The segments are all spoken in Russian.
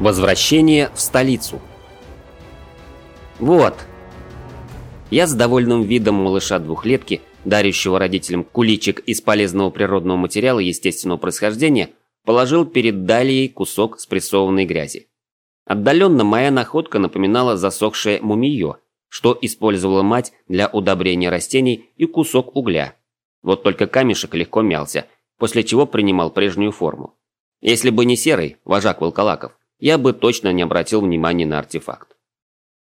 Возвращение в столицу. Вот. Я с довольным видом малыша двухлетки, дарящего родителям куличик из полезного природного материала естественного происхождения, положил перед Далией кусок спрессованной грязи. Отдаленно моя находка напоминала засохшее мумиё, что использовала мать для удобрения растений и кусок угля. Вот только камешек легко мялся, после чего принимал прежнюю форму. Если бы не серый, вожак волколаков, я бы точно не обратил внимания на артефакт.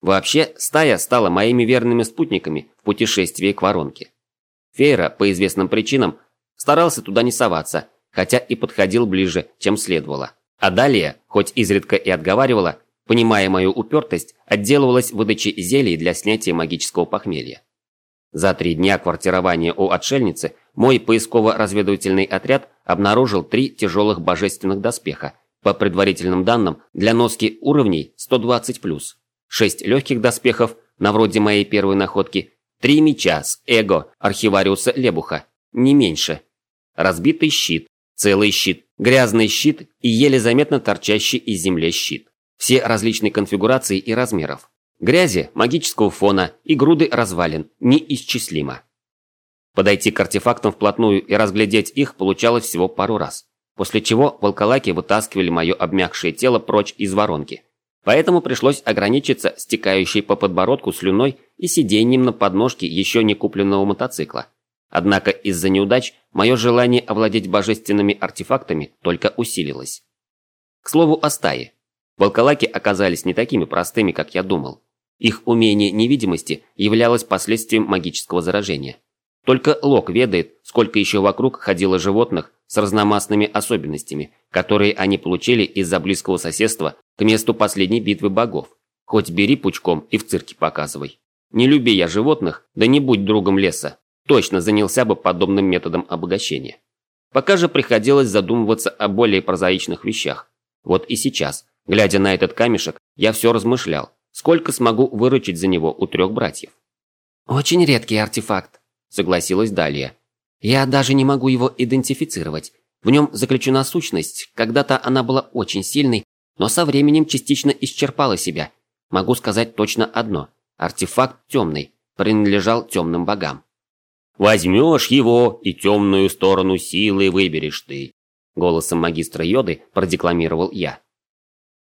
Вообще, стая стала моими верными спутниками в путешествии к воронке. Фейра, по известным причинам, старался туда не соваться, хотя и подходил ближе, чем следовало. А далее, хоть изредка и отговаривала, понимая мою упертость, отделывалась выдачей зелий для снятия магического похмелья. За три дня квартирования у отшельницы мой поисково-разведывательный отряд обнаружил три тяжелых божественных доспеха – по предварительным данным, для носки уровней 120+, 6 легких доспехов, на вроде моей первой находки, 3 меча с эго архивариуса Лебуха, не меньше. Разбитый щит, целый щит, грязный щит и еле заметно торчащий из земли щит. Все различной конфигурации и размеров. Грязи, магического фона и груды развалин неисчислимо. Подойти к артефактам вплотную и разглядеть их получалось всего пару раз после чего волколаки вытаскивали мое обмякшее тело прочь из воронки. Поэтому пришлось ограничиться стекающей по подбородку слюной и сиденьем на подножке еще не купленного мотоцикла. Однако из-за неудач мое желание овладеть божественными артефактами только усилилось. К слову о стае. Волколаки оказались не такими простыми, как я думал. Их умение невидимости являлось последствием магического заражения. Только Лок ведает, сколько еще вокруг ходило животных, с разномастными особенностями, которые они получили из-за близкого соседства к месту последней битвы богов. Хоть бери пучком и в цирке показывай. Не люби я животных, да не будь другом леса, точно занялся бы подобным методом обогащения. Пока же приходилось задумываться о более прозаичных вещах. Вот и сейчас, глядя на этот камешек, я все размышлял, сколько смогу выручить за него у трех братьев. «Очень редкий артефакт», – согласилась Далия. Я даже не могу его идентифицировать. В нем заключена сущность. Когда-то она была очень сильной, но со временем частично исчерпала себя. Могу сказать точно одно. Артефакт темный, принадлежал темным богам. «Возьмешь его, и темную сторону силы выберешь ты», голосом магистра Йоды продекламировал я.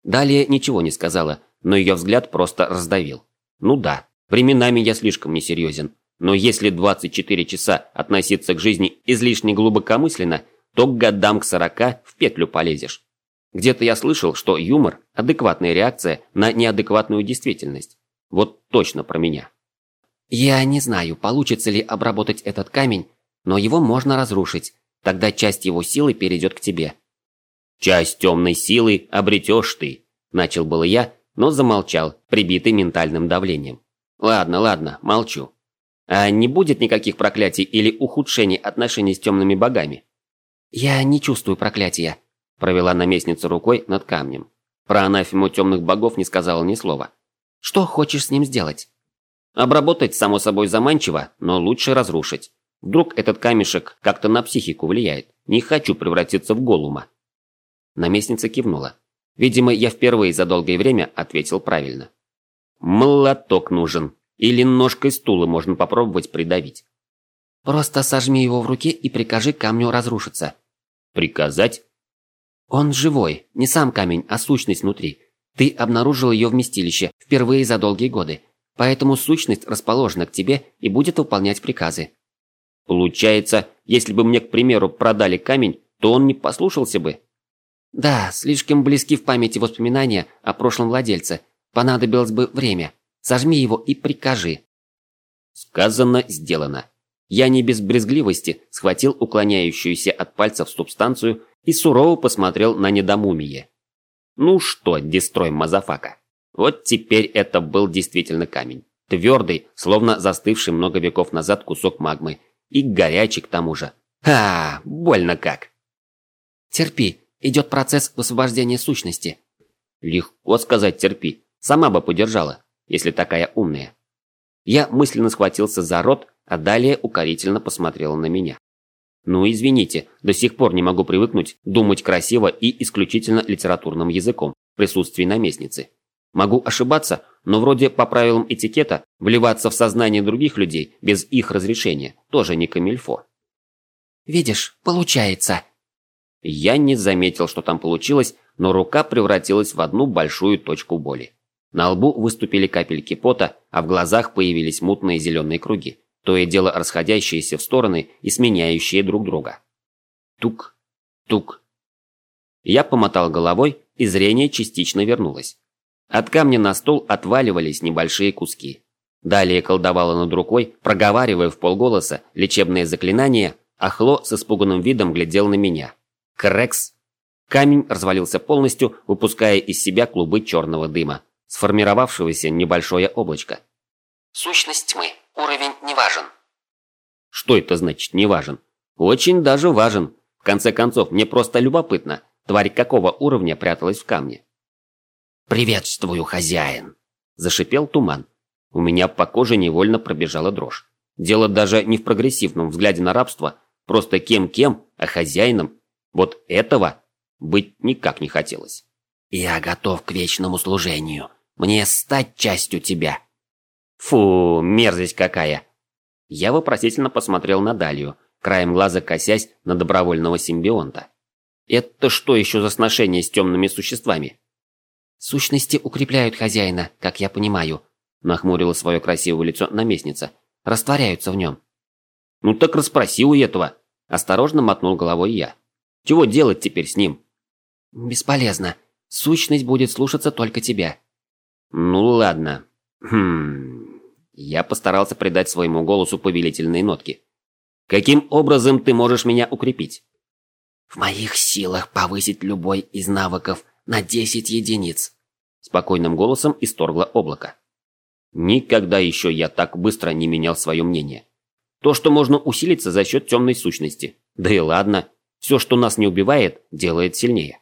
Далее ничего не сказала, но ее взгляд просто раздавил. Ну да, временами я слишком несерьезен. Но если 24 часа относиться к жизни излишне глубокомысленно, то к годам к 40 в петлю полезешь. Где-то я слышал, что юмор – адекватная реакция на неадекватную действительность. Вот точно про меня. Я не знаю, получится ли обработать этот камень, но его можно разрушить. Тогда часть его силы перейдет к тебе. Часть темной силы обретешь ты, начал было я, но замолчал, прибитый ментальным давлением. Ладно, ладно, молчу. А не будет никаких проклятий или ухудшений отношений с темными богами? Я не чувствую проклятия, провела наместница рукой над камнем. Про анафему темных богов не сказала ни слова. Что хочешь с ним сделать? Обработать, само собой, заманчиво, но лучше разрушить. Вдруг этот камешек как-то на психику влияет. Не хочу превратиться в голума. Наместница кивнула. Видимо, я впервые за долгое время ответил правильно. Молоток нужен, или ножкой стула можно попробовать придавить. Просто сожми его в руке и прикажи камню разрушиться. Приказать? Он живой, не сам камень, а сущность внутри. Ты обнаружил ее вместилище впервые за долгие годы, поэтому сущность расположена к тебе и будет выполнять приказы. Получается, если бы мне, к примеру, продали камень, то он не послушался бы? Да, слишком близки в памяти воспоминания о прошлом владельце. Понадобилось бы время. Сожми его и прикажи». Сказано, сделано. Я не без брезгливости схватил уклоняющуюся от пальцев субстанцию и сурово посмотрел на недомумие. Ну что, destroy motherfucka. Вот теперь это был действительно камень. Твердый, словно застывший много веков назад кусок магмы. И горячий к тому же. А, больно как. Терпи, идет процесс высвобождения сущности. Легко сказать терпи. Сама бы подержала если такая умная. Я мысленно схватился за рот, а далее укорительно посмотрела на меня. Ну, извините, до сих пор не могу привыкнуть думать красиво и исключительно литературным языком. в присутствии наместницы. Могу ошибаться, но вроде по правилам этикета вливаться в сознание других людей без их разрешения тоже не камильфо. «Видишь, получается». Я не заметил, что там получилось, но рука превратилась в одну большую точку боли. На лбу выступили капельки пота, а в глазах появились мутные зеленые круги, то и дело расходящиеся в стороны и сменяющие друг друга. Тук, тук. Я помотал головой, и зрение частично вернулось. От камня на стол отваливались небольшие куски. Далее колдовала над рукой, проговаривая в полголоса лечебное заклинание, а Хло с испуганным видом глядел на меня. Крекс! Камень развалился полностью, выпуская из себя клубы черного дыма, сформировавшегося небольшое облачко. Сущность тьмы. Уровень не важен. Что это значит не важен? Очень даже важен. В конце концов, мне просто любопытно, тварь какого уровня пряталась в камне. «Приветствую, хозяин!» – зашипел туман. У меня по коже невольно пробежала дрожь. Дело даже не в прогрессивном взгляде на рабство, просто кем-кем, а хозяином. Вот этого быть никак не хотелось. «Я готов к вечному служению. Мне стать частью тебя». «Фу, мерзость какая!» Я вопросительно посмотрел на Далию, краем глаза косясь на добровольного симбионта. «Это что еще за сношение с темными существами?» «Сущности укрепляют хозяина, как я понимаю», – нахмурила свое красивое лицо наместница. «Растворяются в нем». «Ну так расспроси у этого», – осторожно мотнул головой я. «Чего делать теперь с ним?» «Бесполезно. Сущность будет слушаться только тебя». «Ну ладно. Хм...» Я постарался придать своему голосу повелительные нотки. «Каким образом ты можешь меня укрепить?» «В моих силах повысить любой из навыков на 10 единиц. Спокойным голосом исторгло облако. Никогда еще я так быстро не менял свое мнение. То, что можно усилиться за счет темной сущности. Да и ладно. Все, что нас не убивает, делает сильнее.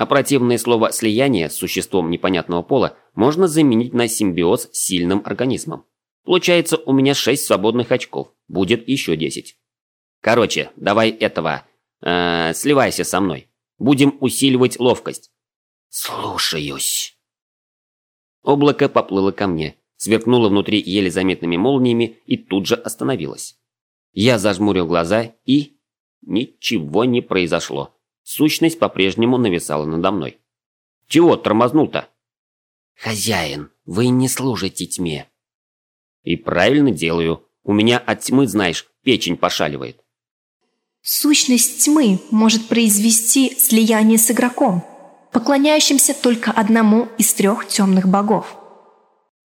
А противное слово «слияние» с существом непонятного пола можно заменить на симбиоз с сильным организмом. Получается, у меня 6 свободных очков. Будет еще 10. Короче, давай этого... Э, сливайся со мной. Будем усиливать ловкость. «Слушаюсь». Облако поплыло ко мне, сверкнуло внутри еле заметными молниями и тут же остановилось. Я зажмурил глаза и... Ничего не произошло. Сущность по-прежнему нависала надо мной. «Чего тормознул-то?» «Хозяин, вы не служите тьме». «И правильно делаю. У меня от тьмы, знаешь, печень пошаливает». «Сущность тьмы может произвести слияние с игроком», поклоняющимся только одному из трех темных богов.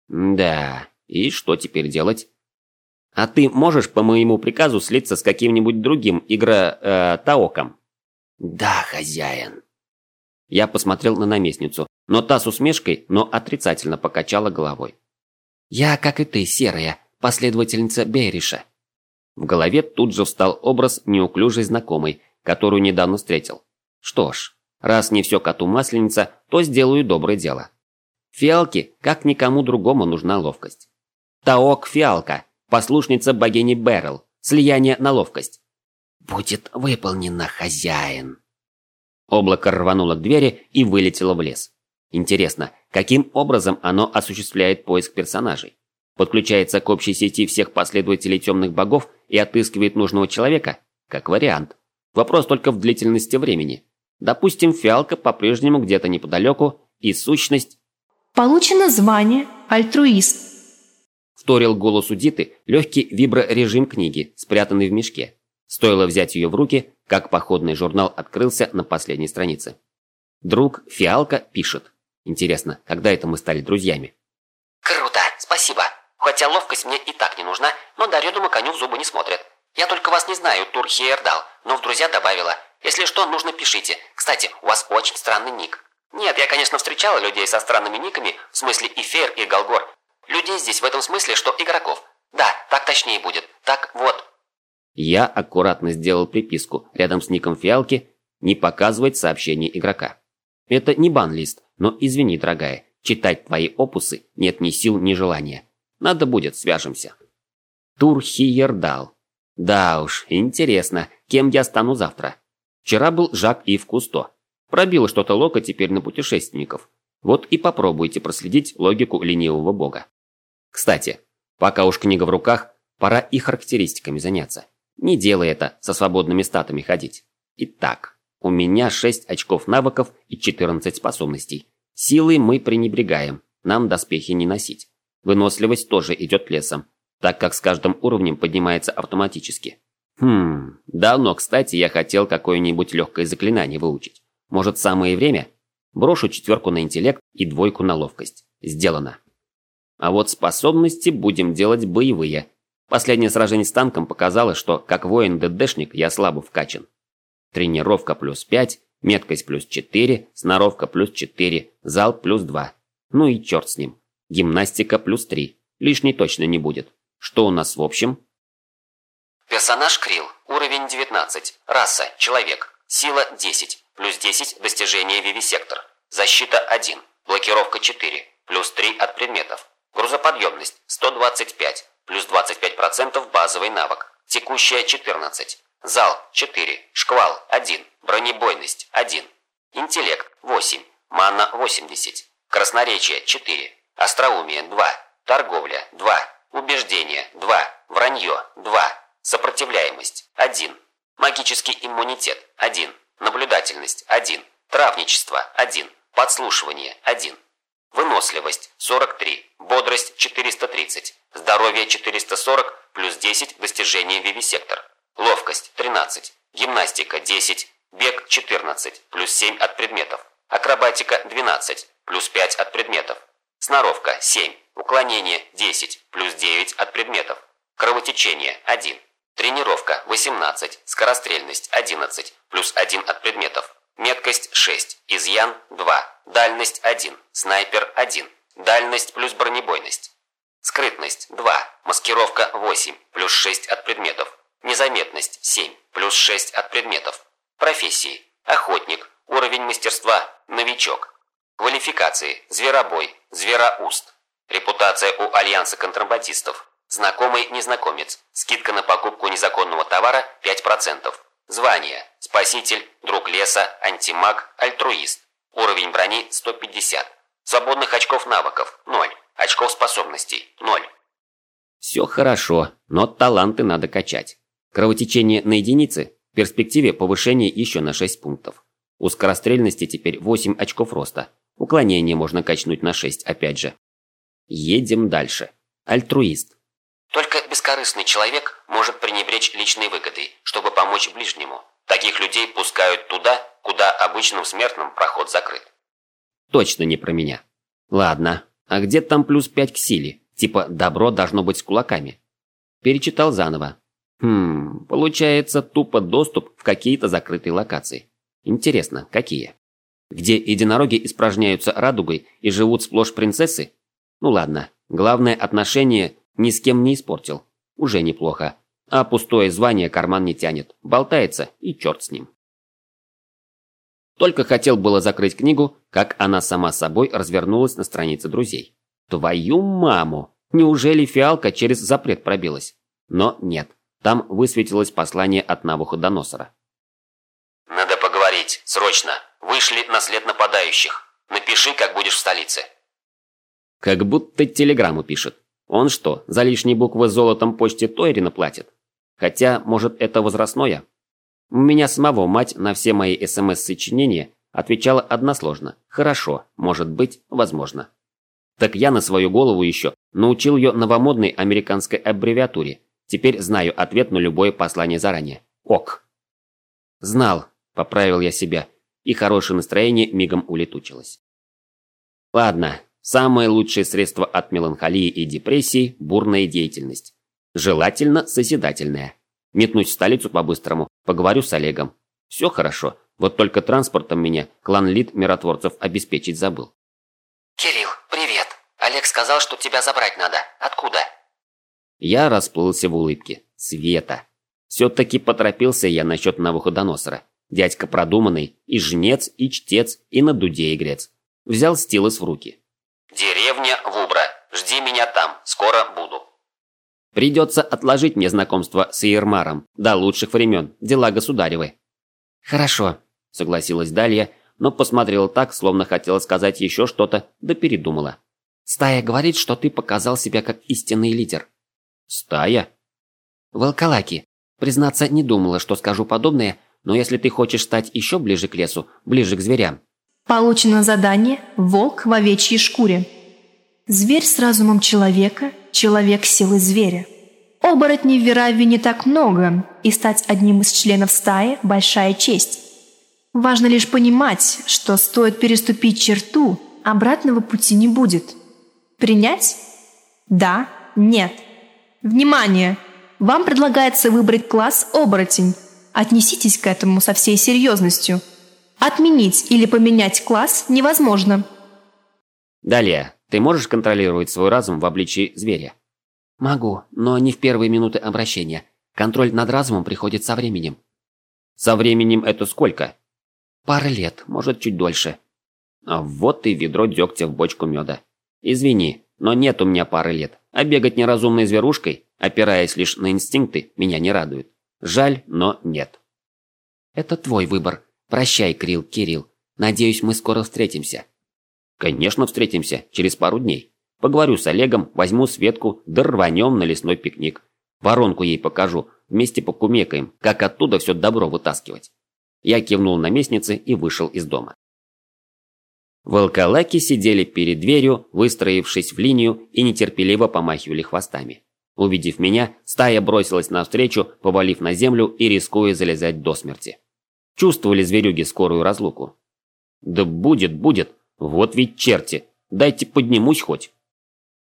Да, и что теперь делать? А ты можешь по моему приказу слиться с каким-нибудь другим игра... Э, Таоком? Да, хозяин. Я посмотрел на наместницу, но та с усмешкой, но отрицательно покачала головой. Я, как и ты, серая, последовательница Бериша. В голове тут же встал образ неуклюжей знакомой, которую недавно встретил. Что ж, Раз не все коту масленица, то сделаю доброе дело. Фиалке, как никому другому, нужна ловкость. Таок Фиалка, послушница богини Берл, слияние на ловкость. «Будет выполнено, хозяин!» Облако рвануло к двери и вылетело в лес. Интересно, каким образом оно осуществляет поиск персонажей? Подключается к общей сети всех последователей темных богов и отыскивает нужного человека? Как вариант. Вопрос только в длительности времени. Допустим, фиалка по-прежнему где-то неподалеку, и сущность... Получено звание «Альтруист». Вторил голосу Диты легкий виброрежим книги, спрятанный в мешке. Стоило взять ее в руки, как походный журнал открылся на последней странице. Друг Фиалка пишет. Интересно, когда это мы стали друзьями? Круто, спасибо. Хотя ловкость мне и так не нужна, но дареному коню в зубы не смотрят. Я только вас не знаю, Турхи Эрдал, но в друзья добавила. Если что, нужно пишите. Кстати, у вас очень странный ник. Нет, я, конечно, встречала людей со странными никами, в смысле и Фейр, и Голгор. Людей здесь в этом смысле, что игроков. Да, так точнее будет. Так вот. Я аккуратно сделал приписку рядом с ником фиалки «Не показывать сообщение игрока». Это не бан-лист, но извини, дорогая, читать твои опусы нет ни сил, ни желания. Надо будет, свяжемся. Турхиердал. Да уж, интересно, кем я стану завтра. Вчера был Жак Ив Кусто. Пробило что-то лока теперь на путешественников. Вот и попробуйте проследить логику ленивого бога. Кстати, пока уж книга в руках, пора и характеристиками заняться. Не делай это со свободными статами ходить. Итак, у меня 6 очков навыков и 14 способностей. Силой мы пренебрегаем, нам доспехи не носить. Выносливость тоже идет лесом, так как с каждым уровнем поднимается автоматически. Хм, давно, кстати, я хотел какое-нибудь легкое заклинание выучить. Может, самое время? Брошу четверку на интеллект и двойку на ловкость. Сделано. А вот способности будем делать боевые. Последнее сражение с танком показало, что как воин-ДДшник я слабо вкачан. Тренировка плюс 5, меткость плюс 4, сноровка плюс 4, залп плюс 2. Ну и черт с ним. Гимнастика плюс 3. Лишней точно не будет. Что у нас в общем? Персонаж Крил. Уровень 19. Раса. Человек. Сила 10. Плюс 10 достижение Вивисектор. Защита 1. Блокировка 4. Плюс 3 от предметов. Грузоподъемность 125. Плюс 25% базовый навык. Текущая 14. Зал 4. Шквал 1. Бронебойность 1. Интеллект 8. Мана 80. Красноречие 4. Остроумие 2. Торговля 2. Убеждение 2. Вранье 2. Сопротивляемость 1. Магический иммунитет 1. Наблюдательность 1. Травничество 1. Подслушивание 1. Выносливость 43. Бодрость 430. Здоровье 440 плюс 10 достижение вивисектор. Ловкость 13. Гимнастика 10. Бег 14 плюс 7 от предметов. Акробатика 12 плюс 5 от предметов. Сноровка 7. Уклонение 10 плюс 9 от предметов. Кровотечение 1. Тренировка 18. Скорострельность 11 плюс 1 от предметов. Меткость 6. Изъян 2. Дальность 1. Снайпер 1. Дальность плюс бронебойность. Скрытность 2. Маскировка 8 плюс 6 от предметов. Незаметность 7 плюс 6 от предметов. Профессии. Охотник. Уровень мастерства. Новичок. Квалификации. Зверобой. Звероуст. Репутация у Альянса контрабандистов. Знакомый незнакомец. Скидка на покупку незаконного товара 5%. Звание. Спаситель, друг леса, антимаг, альтруист. Уровень брони 150. Свободных очков навыков 0. Очков способностей 0. Все хорошо, но таланты надо качать. Кровотечение на единицы, в перспективе повышение еще на 6 пунктов. У скорострельности теперь 8 очков роста. Уклонение можно качнуть на 6 опять же. Едем дальше. Альтруист. Только бескорыстный человек может пренебречь личной выгодой, чтобы помочь ближнему. Таких людей пускают туда, куда обычным смертным проход закрыт. Точно не про меня. Ладно, а где там плюс 5 к силе? Типа добро должно быть с кулаками. Перечитал заново. Хм, получается тупо доступ в какие-то закрытые локации. Интересно, какие? Где единороги испражняются радугой и живут сплошь принцессы? Ну ладно, главное отношение ни с кем не испортил. Уже неплохо. А пустое звание карман не тянет. Болтается, и черт с ним. Только хотел было закрыть книгу, как она сама собой развернулась на странице друзей. Твою маму! Неужели фиалка через запрет пробилась? Но нет. Там высветилось послание от Навуходоносора. «Надо поговорить, срочно. Вышли на след нападающих. Напиши, как будешь в столице». Как будто телеграмму пишет. Он что, за лишние буквы золотом почте Тойрина платит? Хотя, может, это возрастное? У меня самого мать на все мои СМС-сочинения отвечала односложно. Хорошо, может быть, возможно. Так я на свою голову еще научил ее новомодной американской аббревиатуре. Теперь знаю ответ на любое послание заранее. Ок. Знал, поправил я себя, и хорошее настроение мигом улетучилось. Ладно, Самое лучшее средство от меланхолии и депрессии – бурная деятельность. Желательно созидательная. Метнусь в столицу по-быстрому, поговорю с Олегом. Все хорошо, вот только транспортом меня клан Лид миротворцев обеспечить забыл. «Кирилл, привет. Олег сказал, что тебя забрать надо. Откуда?» Я расплылся в улыбке. Света. Все-таки поторопился я насчет Навуходоносора. Дядька продуманный, и жнец, и чтец, и на дуде игрец. Взял стилус в руки. «Деревня Вубра. Жди меня там. Скоро буду». Придется отложить мне знакомство с Иермаром до лучших времен. Дела государевы. Хорошо, согласилась Далья, но посмотрела так, словно хотела сказать еще что-то, да передумала. «Стая говорит, что ты показал себя как истинный лидер». «Стая?» «Волколаки. Признаться, не думала, что скажу подобное, но если ты хочешь стать еще ближе к лесу, ближе к зверям...» Получено задание «Волк в овечьей шкуре». Зверь с разумом человека, человек силы зверя. Оборотней в Вераве не так много, и стать одним из членов стаи – большая честь. Важно лишь понимать, что стоит переступить черту, обратного пути не будет. Принять? Да, нет. Внимание! Вам предлагается выбрать класс «Оборотень». Отнеситесь к этому со всей серьезностью. Отменить или поменять класс невозможно. Далее. Ты можешь контролировать свой разум в обличии зверя? Могу, но не в первые минуты обращения. Контроль над разумом приходит со временем. Со временем это сколько? Пара лет, может, чуть дольше. А вот и ведро дегтя в бочку меда. Извини, но нет у меня пары лет. А бегать неразумной зверушкой, опираясь лишь на инстинкты, меня не радует. Жаль, но нет. Это твой выбор. Прощай, Крил, Кирилл. Надеюсь, мы скоро встретимся. Конечно, встретимся, через пару дней. Поговорю с Олегом, возьму Светку, да рванем на лесной пикник. Воронку ей покажу, вместе покумекаем, как оттуда все добро вытаскивать. Я кивнул на местнице и вышел из дома. Волколаки сидели перед дверью, выстроившись в линию и нетерпеливо помахивали хвостами. Увидев меня, стая бросилась навстречу, повалив на землю и рискуя залезать до смерти. Чувствовали зверюги скорую разлуку. «Да будет, будет, вот ведь черти, дайте поднимусь хоть».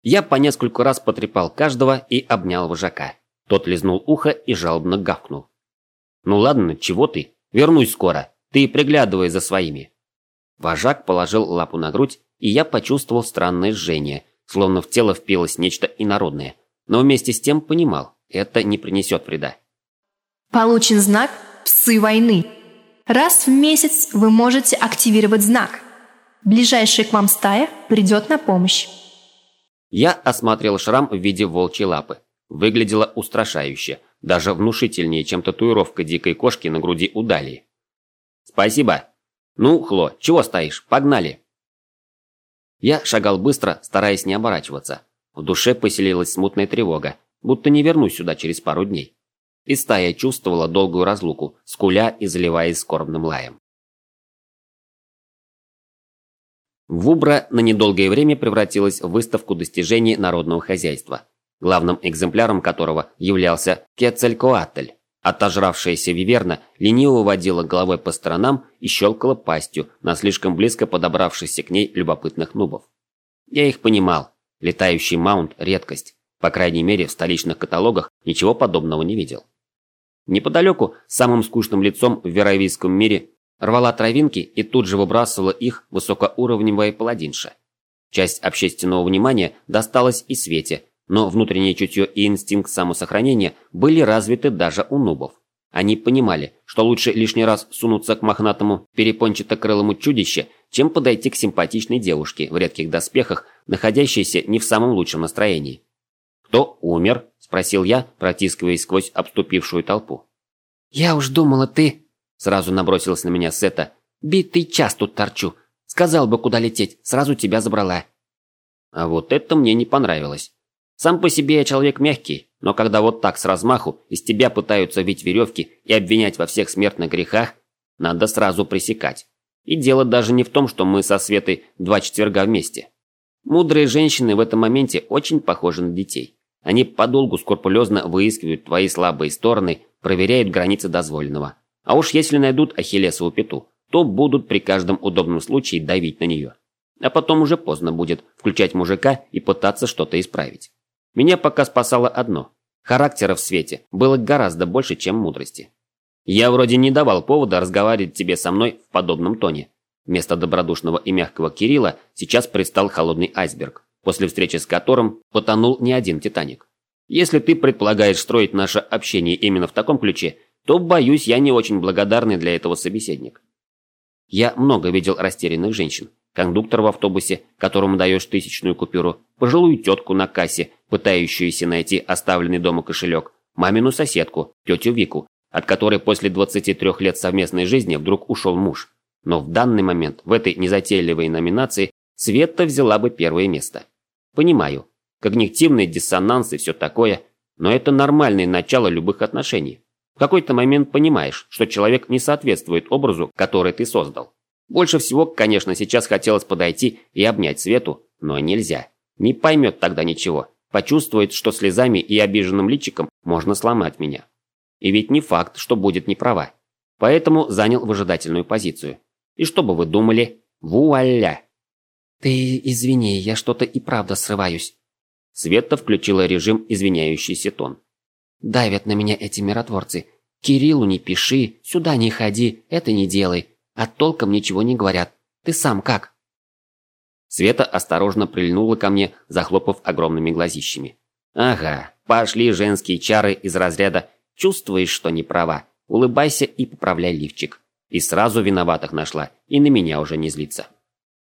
Я по нескольку раз потрепал каждого и обнял вожака. Тот лизнул ухо и жалобно гавкнул. «Ну ладно, чего ты? Вернусь скоро. Ты приглядывай за своими». Вожак положил лапу на грудь, и я почувствовал странное жжение, словно в тело впилось нечто инородное. Но вместе с тем понимал, это не принесет вреда. Получен знак «Псы войны». Раз в месяц вы можете активировать знак. Ближайшая к вам стая придет на помощь. Я осмотрел шрам в виде волчьей лапы. Выглядело устрашающе, даже внушительнее, чем татуировка дикой кошки на груди у. «Спасибо. Ну, Хло, чего стоишь? Погнали!» Я шагал быстро, стараясь не оборачиваться. В душе поселилась смутная тревога, будто не вернусь сюда через пару дней. И стая чувствовала долгую разлуку, скуля и заливаясь скорбным лаем. Вубра на недолгое время превратилась в выставку достижений народного хозяйства, главным экземпляром которого являлся Кецалькоатль. Отожравшаяся виверна лениво водила головой по сторонам и щелкала пастью на слишком близко подобравшихся к ней любопытных нубов. Я их понимал. Летающий маунт – редкость. По крайней мере, в столичных каталогах ничего подобного не видел. Неподалеку, самым скучным лицом в веровийском мире, рвала травинки и тут же выбрасывала их высокоуровневая паладинша. Часть общественного внимания досталась и Свете, но внутреннее чутье и инстинкт самосохранения были развиты даже у нубов. Они понимали, что лучше лишний раз сунуться к мохнатому перепончато-крылому чудище, чем подойти к симпатичной девушке в редких доспехах, находящейся не в самом лучшем настроении. «Кто умер?» – спросил я, протискиваясь сквозь обступившую толпу. «Я уж думала, ты...» Сразу набросилась на меня Сета. «Битый час тут торчу. Сказал бы, куда лететь, сразу тебя забрала». А вот это мне не понравилось. Сам по себе я человек мягкий, но когда вот так с размаху из тебя пытаются вить веревки и обвинять во всех смертных грехах, надо сразу пресекать. И дело даже не в том, что мы со Светой два четверга вместе. Мудрые женщины в этом моменте очень похожи на детей. Они подолгу скрупулезно выискивают твои слабые стороны, проверяют границы дозволенного. А уж если найдут Ахиллесову пету, то будут при каждом удобном случае давить на нее. А потом уже поздно будет включать мужика и пытаться что-то исправить. Меня пока спасало одно. Характера в свете было гораздо больше, чем мудрости. Я вроде не давал повода разговаривать тебе со мной в подобном тоне. Вместо добродушного и мягкого Кирилла сейчас предстал холодный айсберг, после встречи с которым потонул не один Титаник. Если ты предполагаешь строить наше общение именно в таком ключе, то, боюсь, я не очень благодарный для этого собеседник. Я много видел растерянных женщин. Кондуктор в автобусе, которому даешь тысячную купюру, пожилую тетку на кассе, пытающуюся найти оставленный дома кошелек, мамину соседку, тетю Вику, от которой после 23 лет совместной жизни вдруг ушел муж. Но в данный момент в этой незатейливой номинации Света взяла бы первое место. Понимаю, когнитивный диссонанс и все такое, но это нормальное начало любых отношений. В какой-то момент понимаешь, что человек не соответствует образу, который ты создал. Больше всего, конечно, сейчас хотелось подойти и обнять Свету, но нельзя. Не поймет тогда ничего. Почувствует, что слезами и обиженным личиком можно сломать меня. И ведь не факт, что будет не права. Поэтому занял выжидательную позицию. И что бы вы думали? Вуаля! Ты извини, я что-то и правда срываюсь. Света включила режим извиняющийся тон. Давят на меня эти миротворцы. Кириллу не пиши, сюда не ходи, это не делай. А толком ничего не говорят. Ты сам как? Света осторожно прильнула ко мне, захлопав огромными глазищами. Ага, пошли женские чары из разряда «чувствуешь, что не права, улыбайся и поправляй лифчик». И сразу виноватых нашла, и на меня уже не злится.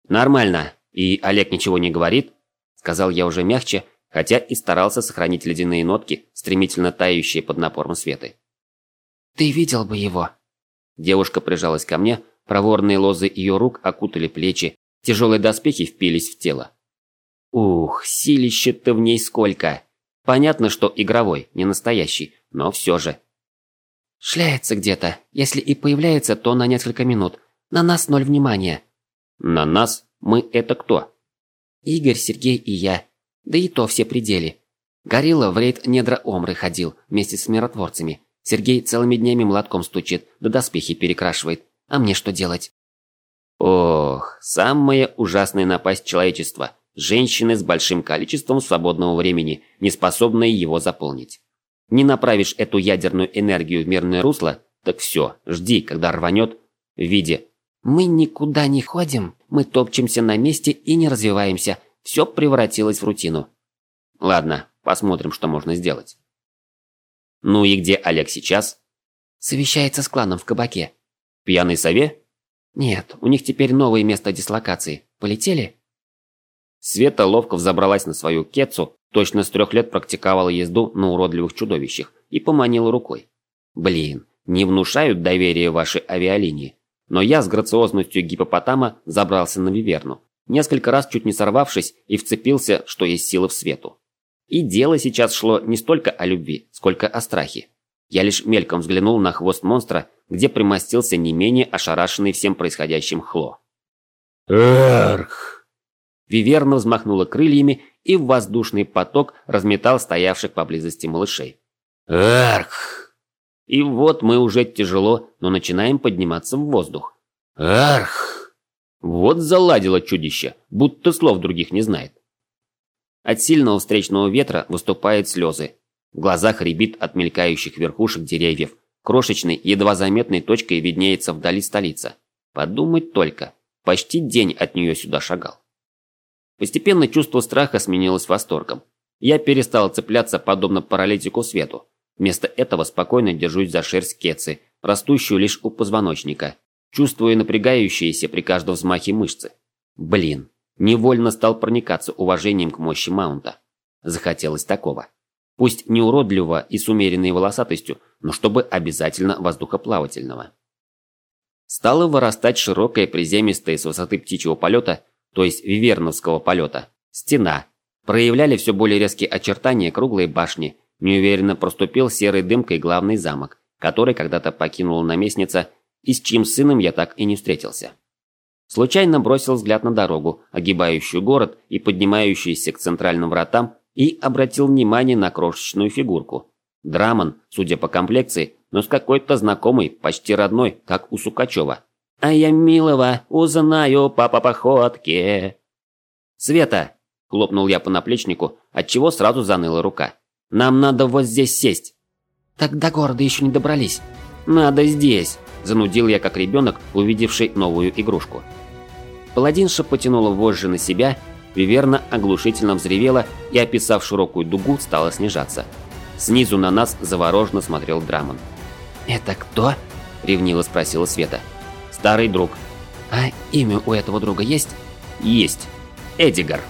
«Нормально. И Олег ничего не говорит?» Сказал я уже мягче, хотя и старался сохранить ледяные нотки, стремительно тающие под напором Светы. «Ты видел бы его!» Девушка прижалась ко мне, проворные лозы ее рук окутали плечи, тяжелые доспехи впились в тело. Ух, силище-то в ней сколько! Понятно, что игровой, не настоящий, но все же. Шляется где-то. Если и появляется, то на несколько минут. На нас ноль внимания. На нас? Мы это кто? Игорь, Сергей и я. Да и то все пределы. Горилла в рейд недра Омры ходил вместе с миротворцами. Сергей целыми днями молотком стучит, да доспехи перекрашивает. А мне что делать? Ох, самая ужасная напасть человечества. Женщины с большим количеством свободного времени, не способные его заполнить. Не направишь эту ядерную энергию в мирное русло, так все, жди, когда рванет в виде «Мы никуда не ходим, мы топчемся на месте и не развиваемся, все превратилось в рутину». Ладно, посмотрим, что можно сделать. Ну и где Олег сейчас? Совещается с кланом в кабаке. Пьяный сове? Нет, у них теперь новое место дислокации. Полетели? Света ловко взобралась на свою кецу, точно с трех лет практиковала езду на уродливых чудовищах и поманила рукой. Блин, не внушают доверия ваши авиалинии. Но я с грациозностью гипопотама забрался на Виверну, несколько раз чуть не сорвавшись и вцепился, что есть силы в свету. И дело сейчас шло не столько о любви, сколько о страхе. Я лишь мельком взглянул на хвост монстра, где примостился не менее ошарашенный всем происходящим Хло. «Эрх!» Виверна взмахнула крыльями и в воздушный поток разметал стоявших поблизости малышей. «Эрх!» И вот мы уже тяжело, но начинаем подниматься в воздух. «Эрх!» Вот заладило чудище, будто слов других не знает. От сильного встречного ветра выступают слезы. В глазах рябит от мелькающих верхушек деревьев. Крошечной, едва заметной точкой виднеется вдали столица. Подумать только, почти день от нее сюда шагал. Постепенно чувство страха сменилось восторгом. Я перестал цепляться подобно паралитику свету. Вместо этого спокойно держусь за шерсть кецы, растущую лишь у позвоночника, чувствуя напрягающиеся при каждом взмахе мышцы. Блин, невольно стал проникаться уважением к мощи маунта. Захотелось такого. Пусть не уродливого и с умеренной волосатостью, но чтобы обязательно воздухоплавательного. Стала вырастать широкая приземистая с высоты птичьего полета, то есть виверновского полета, стена. Проявляли все более резкие очертания круглые башни, неуверенно проступил серой дымкой главный замок, который когда-то покинула наместница и с чьим сыном я так и не встретился. Случайно бросил взгляд на дорогу, огибающую город и поднимающуюся к центральным вратам, и обратил внимание на крошечную фигурку. Драман, судя по комплекции, но с какой-то знакомой, почти родной, как у Сукачева. «А я милого узнаю по походке». «Света!» – хлопнул я по наплечнику, отчего сразу заныла рука. «Нам надо вот здесь сесть». «Так до города еще не добрались». «Надо здесь», – занудил я как ребенок, увидевший новую игрушку. Паладинша потянула вожжи на себя, Виверна оглушительно взревела и, описав широкую дугу, стала снижаться. Снизу на нас завороженно смотрел Драмон. «Это кто?» – ревниво спросила Света. «Старый друг». «А имя у этого друга есть?» «Есть. Эдигар».